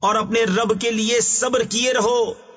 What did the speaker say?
اور اپنے رب کے لیے صبر کیے رہو۔